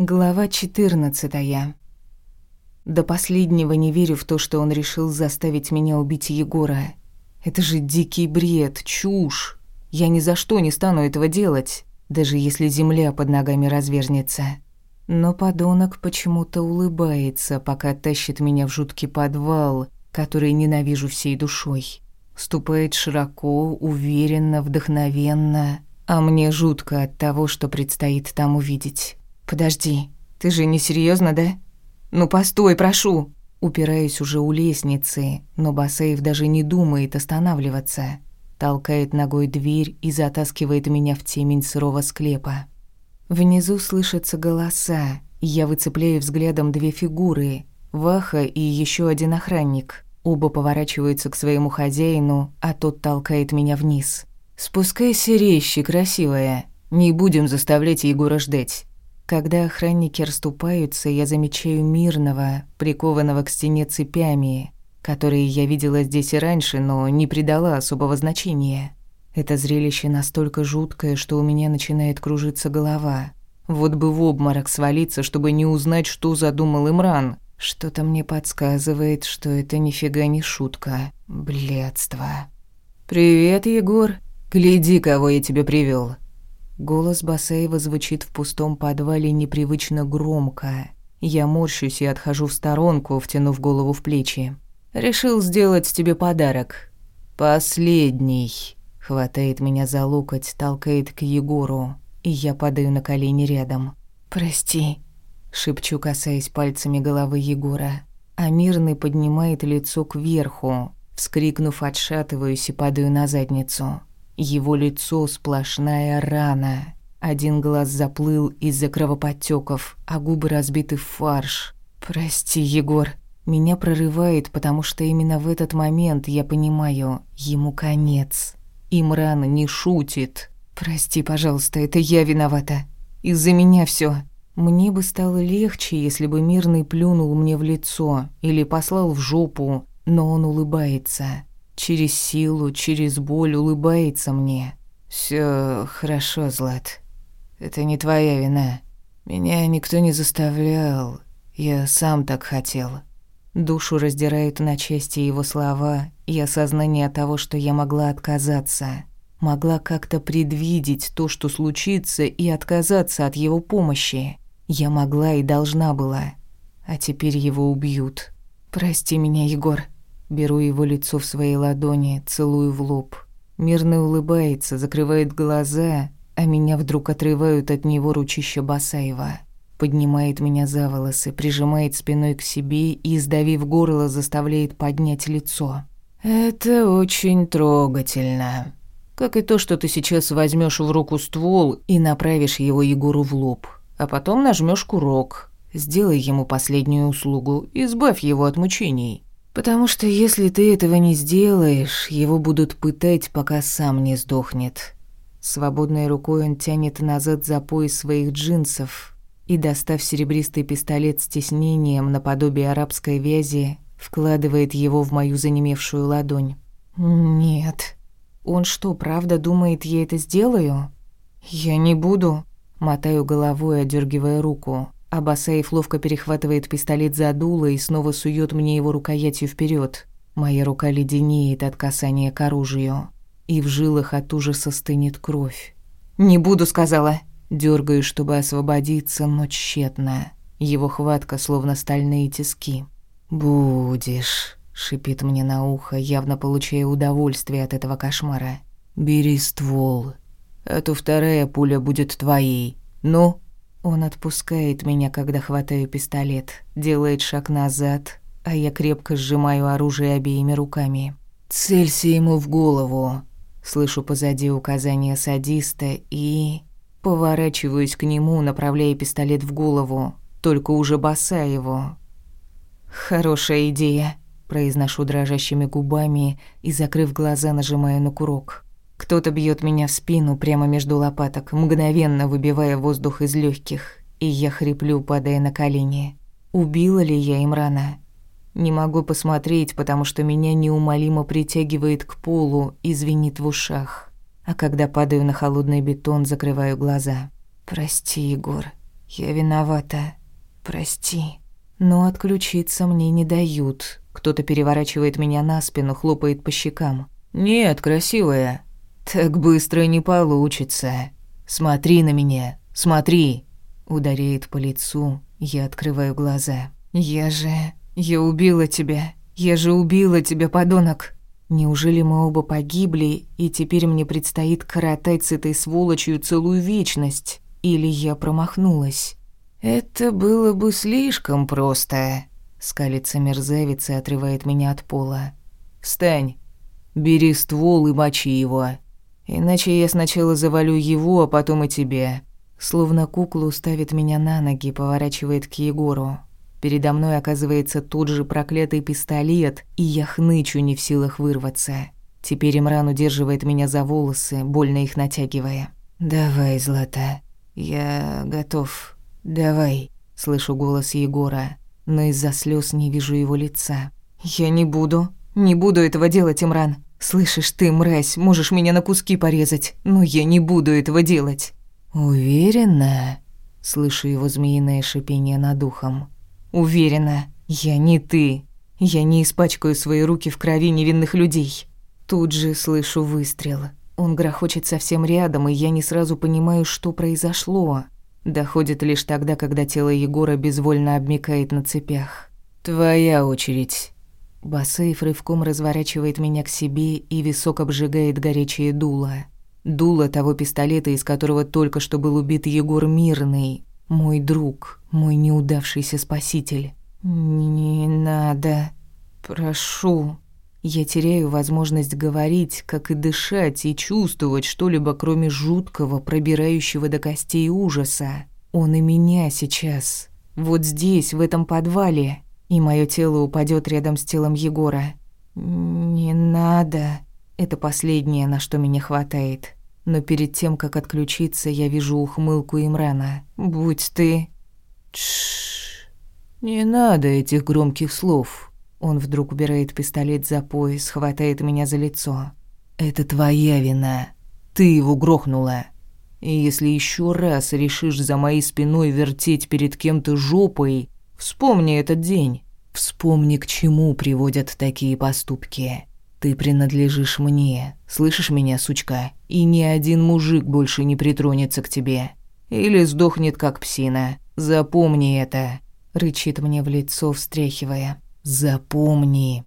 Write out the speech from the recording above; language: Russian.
Глава 14. До последнего не верю в то, что он решил заставить меня убить Егора. Это же дикий бред, чушь. Я ни за что не стану этого делать, даже если земля под ногами развернется. Но подонок почему-то улыбается, пока тащит меня в жуткий подвал, который ненавижу всей душой. Ступает широко, уверенно, вдохновенно, а мне жутко от того, что предстоит там увидеть. «Подожди, ты же не серьезно, да? Ну постой, прошу!» Упираюсь уже у лестницы, но Басеев даже не думает останавливаться. Толкает ногой дверь и затаскивает меня в темень сырого склепа. Внизу слышатся голоса, я выцепляю взглядом две фигуры – Ваха и еще один охранник. Оба поворачиваются к своему хозяину, а тот толкает меня вниз. «Спускайся резче, красивая. Не будем заставлять Егора ждать. Когда охранники расступаются, я замечаю мирного, прикованного к стене цепями, которые я видела здесь и раньше, но не придала особого значения. Это зрелище настолько жуткое, что у меня начинает кружиться голова. Вот бы в обморок свалиться, чтобы не узнать, что задумал Имран. Что-то мне подсказывает, что это нифига не шутка. Блядство. «Привет, Егор. Гляди, кого я тебе привёл. Голос Басаева звучит в пустом подвале непривычно громко. Я морщусь и отхожу в сторонку, втянув голову в плечи. «Решил сделать тебе подарок. Последний». Хватает меня за локоть, толкает к Егору, и я падаю на колени рядом. «Прости», — шепчу, касаясь пальцами головы Егора. А мирный поднимает лицо кверху. Вскрикнув, отшатываюсь и падаю на задницу. Его лицо сплошная рана. Один глаз заплыл из-за кровоподтёков, а губы разбиты в фарш. «Прости, Егор». Меня прорывает, потому что именно в этот момент я понимаю, ему конец. Имран не шутит. «Прости, пожалуйста, это я виновата. Из-за меня всё. Мне бы стало легче, если бы мирный плюнул мне в лицо или послал в жопу, но он улыбается через силу, через боль улыбается мне. Все хорошо, Злат. Это не твоя вина. Меня никто не заставлял. Я сам так хотел. Душу раздирают на части его слова и осознание того, что я могла отказаться. Могла как-то предвидеть то, что случится, и отказаться от его помощи. Я могла и должна была. А теперь его убьют. Прости меня, Егор. Беру его лицо в свои ладони, целую в лоб. Мирно улыбается, закрывает глаза, а меня вдруг отрывают от него ручища Басаева. Поднимает меня за волосы, прижимает спиной к себе и, сдавив горло, заставляет поднять лицо. «Это очень трогательно. Как и то, что ты сейчас возьмешь в руку ствол и направишь его Егору в лоб, а потом нажмешь курок. Сделай ему последнюю услугу, избавь его от мучений». Потому что если ты этого не сделаешь, его будут пытать, пока сам не сдохнет. Свободной рукой он тянет назад за пояс своих джинсов и, достав серебристый пистолет с тиснением наподобие арабской вязи, вкладывает его в мою занемевшую ладонь. «Нет. Он что, правда думает, я это сделаю?» «Я не буду», — мотаю головой, одергивая руку. Абасаев ловко перехватывает пистолет за дуло и снова сует мне его рукоятью вперед. Моя рука леденеет от касания к оружию, и в жилах от ужаса стынет кровь. «Не буду», — сказала. Дёргаю, чтобы освободиться, но тщетно. Его хватка словно стальные тиски. «Будешь», — шипит мне на ухо, явно получая удовольствие от этого кошмара. «Бери ствол, а то вторая пуля будет твоей. Ну?» Он отпускает меня, когда хватаю пистолет, делает шаг назад, а я крепко сжимаю оружие обеими руками. «Целься ему в голову!» Слышу позади указания садиста и... Поворачиваюсь к нему, направляя пистолет в голову, только уже боса его. «Хорошая идея», – произношу дрожащими губами и, закрыв глаза, нажимаю на курок. Кто-то бьет меня в спину прямо между лопаток, мгновенно выбивая воздух из легких, и я хриплю, падая на колени. Убила ли я Имрана? Не могу посмотреть, потому что меня неумолимо притягивает к полу и звенит в ушах. А когда падаю на холодный бетон, закрываю глаза. «Прости, Егор. Я виновата. Прости. Но отключиться мне не дают. Кто-то переворачивает меня на спину, хлопает по щекам. «Нет, красивая. Так быстро не получится. Смотри на меня, смотри!» Ударяет по лицу, я открываю глаза. «Я же... Я убила тебя. Я же убила тебя, подонок!» Неужели мы оба погибли, и теперь мне предстоит коротать с этой сволочью целую вечность? Или я промахнулась? Это было бы слишком просто. Скалится мерзавец и отрывает меня от пола. «Встань! Бери ствол и мочи его. Иначе я сначала завалю его, а потом и тебя». Словно куклу ставит меня на ноги, поворачивает к Егору. Передо мной оказывается тот же проклятый пистолет, и я хнычу не в силах вырваться. Теперь Имран удерживает меня за волосы, больно их натягивая. «Давай, Злата, я готов. Давай», — слышу голос Егора, но из-за слез не вижу его лица. «Я не буду, не буду этого делать, Имран. Слышишь ты, мразь, можешь меня на куски порезать, но я не буду этого делать». «Уверена?» — слышу его змеиное шипение над ухом. Уверена, я не ты. Я не испачкаю свои руки в крови невинных людей. Тут же слышу выстрел. Он грохочет совсем рядом, и я не сразу понимаю, что произошло. Доходит лишь тогда, когда тело Егора безвольно обмикает на цепях. «Твоя очередь». Басеев рывком разворачивает меня к себе, и висок обжигает горячее дуло. Дуло того пистолета, из которого только что был убит Егор Мирный. Мой друг, мой неудавшийся спаситель. Не надо. Прошу. Я теряю возможность говорить, как и дышать и чувствовать что-либо, кроме жуткого, пробирающего до костей ужаса. Он и меня сейчас. Вот здесь, в этом подвале. И мое тело упадет рядом с телом Егора. Не надо. Это последнее, на что меня хватает но перед тем, как отключиться, я вижу ухмылку Имрана. «Будь ты...» Тш, не надо этих громких слов. Он вдруг убирает пистолет за пояс, хватает меня за лицо. «Это твоя вина. Ты его грохнула. И если еще раз решишь за моей спиной вертеть перед кем-то жопой, вспомни этот день. Вспомни, к чему приводят такие поступки. Ты принадлежишь мне, слышишь меня, сучка? И ни один мужик больше не притронется к тебе. Или сдохнет, как псина. Запомни это!» Рычит мне в лицо, встряхивая. «Запомни!»